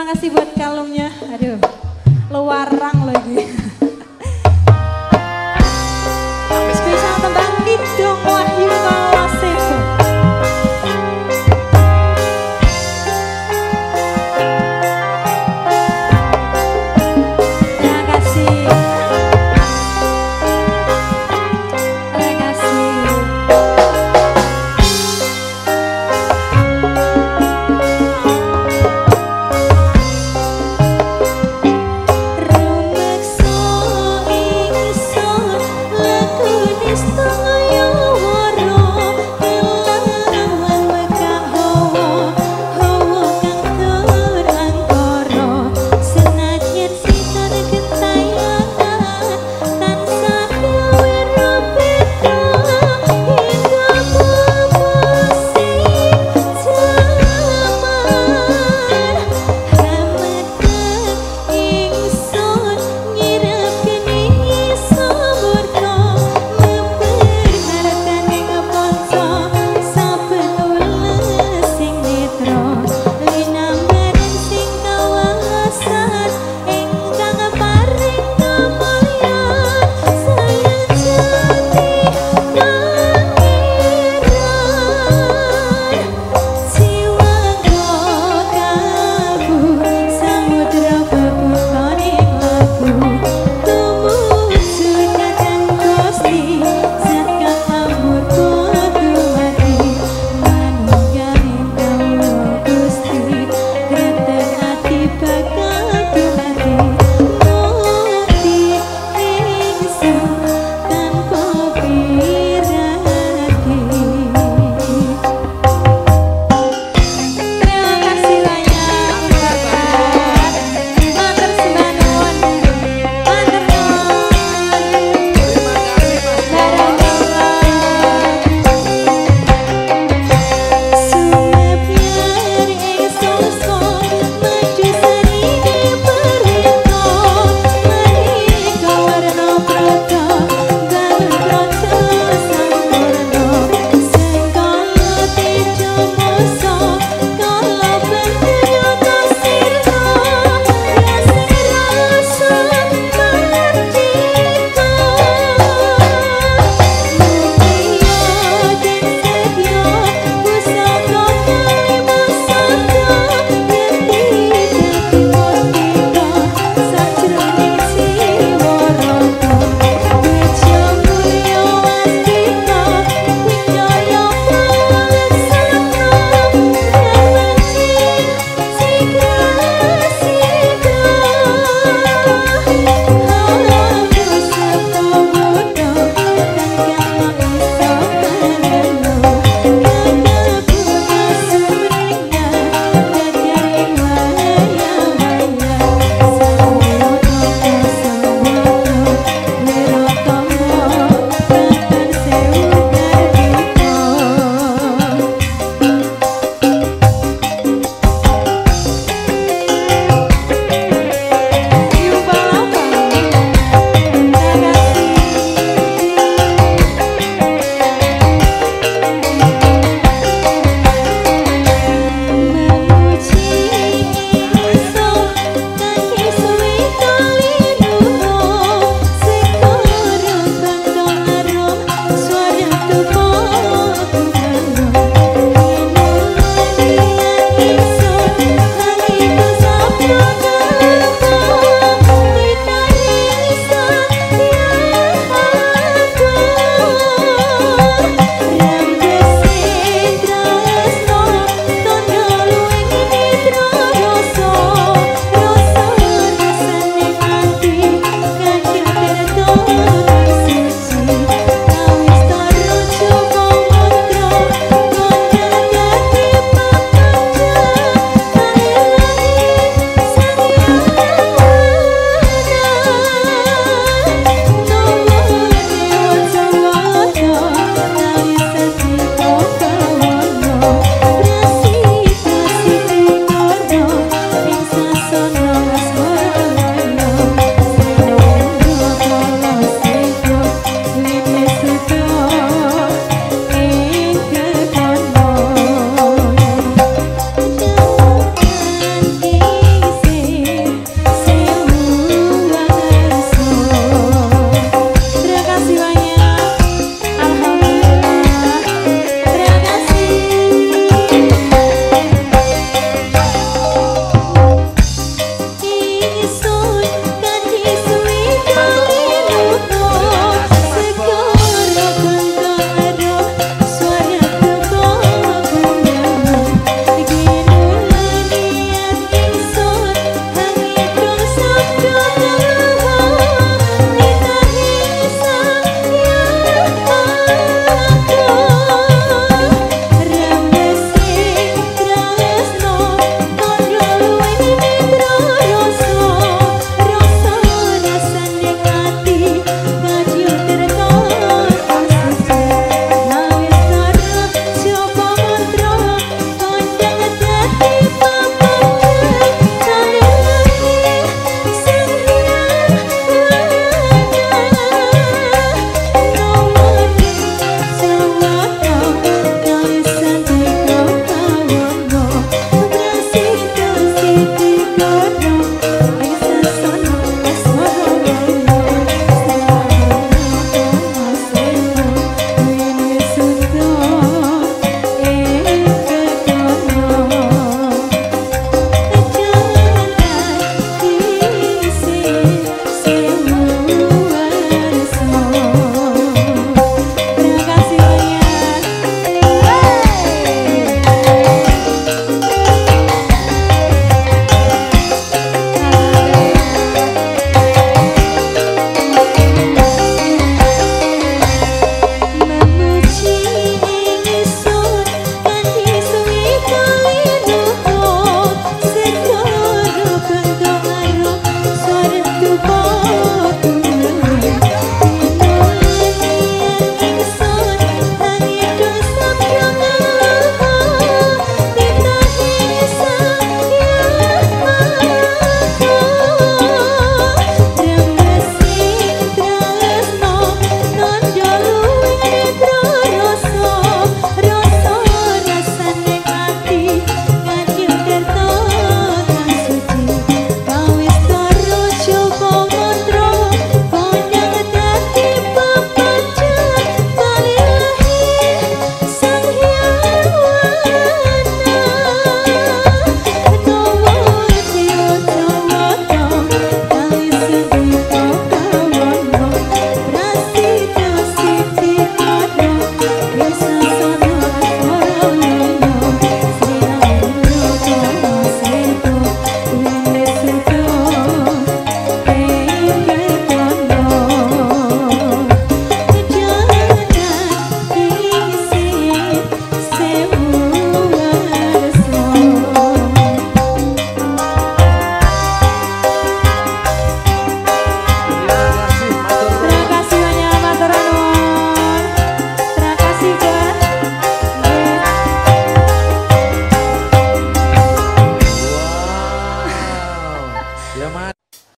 terima kasih buat kalungnya. Aduh, luarang lagi.